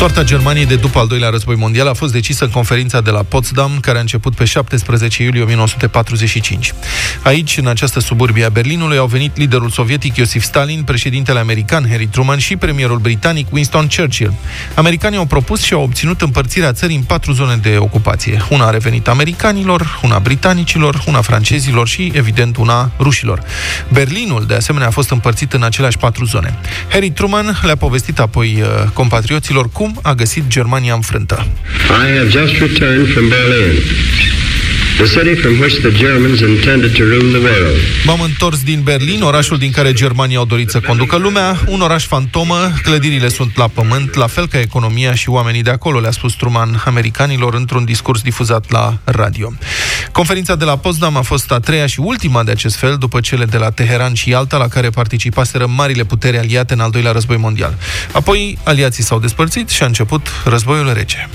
Soarta Germaniei de după al doilea război mondial a fost decisă în conferința de la Potsdam, care a început pe 17 iulie 1945. Aici, în această suburbie a Berlinului, au venit liderul sovietic Iosif Stalin, președintele american Harry Truman și premierul britanic Winston Churchill. Americanii au propus și au obținut împărțirea țării în patru zone de ocupație. Una a revenit americanilor, una britanicilor, una francezilor și, evident, una rușilor. Berlinul, de asemenea, a fost împărțit în aceleași patru zone. Harry Truman le-a povestit apoi uh, compatrioților cum cum a găsit Germania înfrântă. I have just returned from Berlin. The city from which the Germans intended to rule the world. M-am întors din Berlin, orașul din care germanii au dorit să conducă lumea, un oraș fantomă, clădirile sunt la pământ, la fel ca economia și oamenii de acolo, le-a spus Truman americanilor într-un discurs difuzat la radio. Conferința de la Potsdam a fost a treia și ultima de acest fel, după cele de la Teheran și Alta, la care participaseră marile puteri aliate în al doilea război mondial. Apoi, aliații s-au despărțit și a început războiul rece.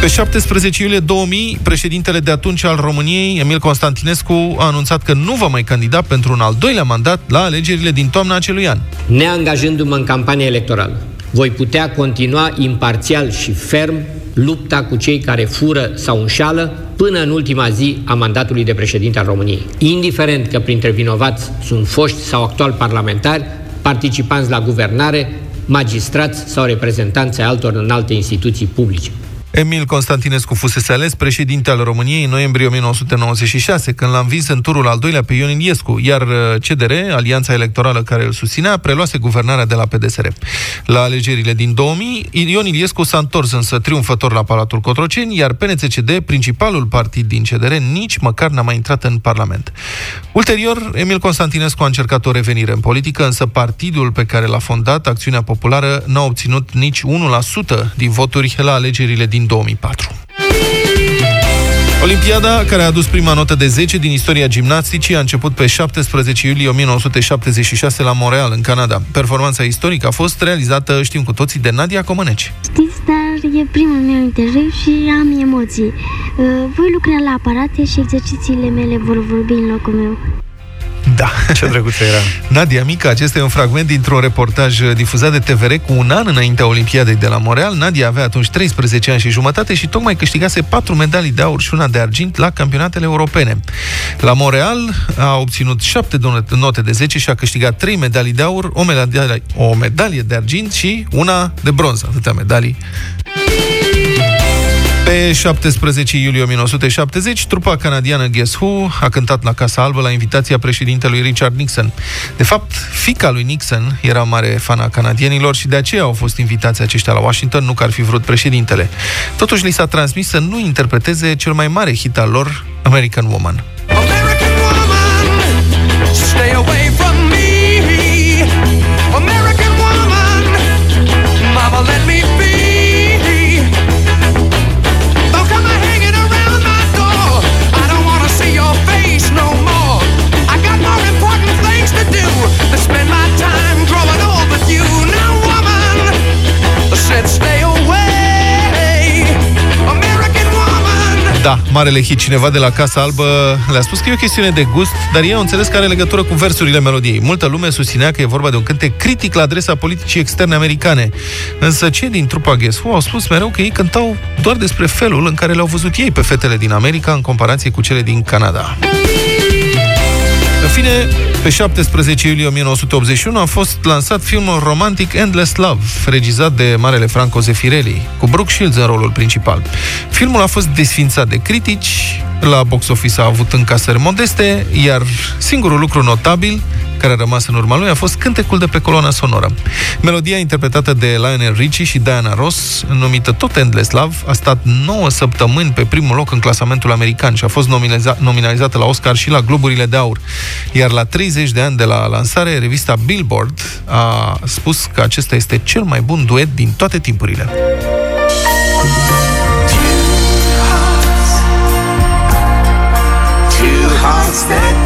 Pe 17 iulie 2000, președintele de atunci al României, Emil Constantinescu, a anunțat că nu va mai candida pentru un al doilea mandat la alegerile din toamna acelui an. Neangajându-mă în campania electorală, voi putea continua imparțial și ferm lupta cu cei care fură sau înșală până în ultima zi a mandatului de președinte al României. Indiferent că printre vinovați sunt foști sau actuali parlamentari, participanți la guvernare, magistrați sau reprezentanți altor în alte instituții publice. Emil Constantinescu fusese ales președinte al României în noiembrie 1996, când l-a învins în turul al doilea pe Ion Iliescu, iar uh, CDR, alianța electorală care îl susținea, preluase guvernarea de la PDSR. La alegerile din 2000, Ion Iliescu s-a întors însă triumfător la Palatul Cotroceni, iar PNCCD, principalul partid din CDR, nici măcar n-a mai intrat în Parlament. Ulterior, Emil Constantinescu a încercat o revenire în politică, însă partidul pe care l-a fondat, Acțiunea Populară, n-a obținut nici 1% din voturi la alegerile din 2004. Olimpiada, care a adus prima notă de 10 din istoria gimnasticii, a început pe 17 iulie 1976 la Montreal, în Canada. Performanța istorică a fost realizată, știm cu toții, de Nadia Comăneci. Știți, dar e primul meu interviu și am emoții. Uh, voi lucra la aparate și exercițiile mele vor vorbi în locul meu. Da. Ce drăguță era. Nadia Mica, acesta e un fragment dintr-un reportaj difuzat de TVR cu un an înaintea Olimpiadei de la Montreal. Nadia avea atunci 13 ani și jumătate și tocmai câștigase 4 medalii de aur și una de argint la campionatele europene. La Montreal a obținut 7 note de 10 și a câștigat 3 medalii de aur, o medalie, o medalie de argint și una de bronz. Atâtea medalii pe 17 iulie 1970, trupa canadiană Guess Who a cântat la Casa Albă la invitația președintelui Richard Nixon. De fapt, fica lui Nixon era mare fan a canadienilor și de aceea au fost invitați aceștia la Washington, nu că ar fi vrut președintele. Totuși, li s-a transmis să nu interpreteze cel mai mare hit al lor, American Woman. Da, marele hit. Cineva de la Casa Albă le-a spus că e o chestiune de gust, dar ei au înțeles că are legătură cu versurile melodiei. Multă lume susținea că e vorba de un cântec critic la adresa politicii externe americane. Însă cei din trupa Guess Who au spus mereu că ei cântau doar despre felul în care le-au văzut ei pe fetele din America în comparație cu cele din Canada. În fine, pe 17 iulie 1981 a fost lansat filmul romantic Endless Love, regizat de marele Franco Zeffirelli, cu Brooke Shields în rolul principal. Filmul a fost desfințat de critici, la box office a avut încasări modeste, iar singurul lucru notabil care a rămas în urma lui a fost cântecul de pe coloana sonoră. Melodia interpretată de Lionel Richie și Diana Ross, numită tot Endless Love, a stat 9 săptămâni pe primul loc în clasamentul american și a fost nominalizată la Oscar și la Globurile de Aur. Iar la 30 de ani de la lansare, revista Billboard a spus că acesta este cel mai bun duet din toate timpurile. that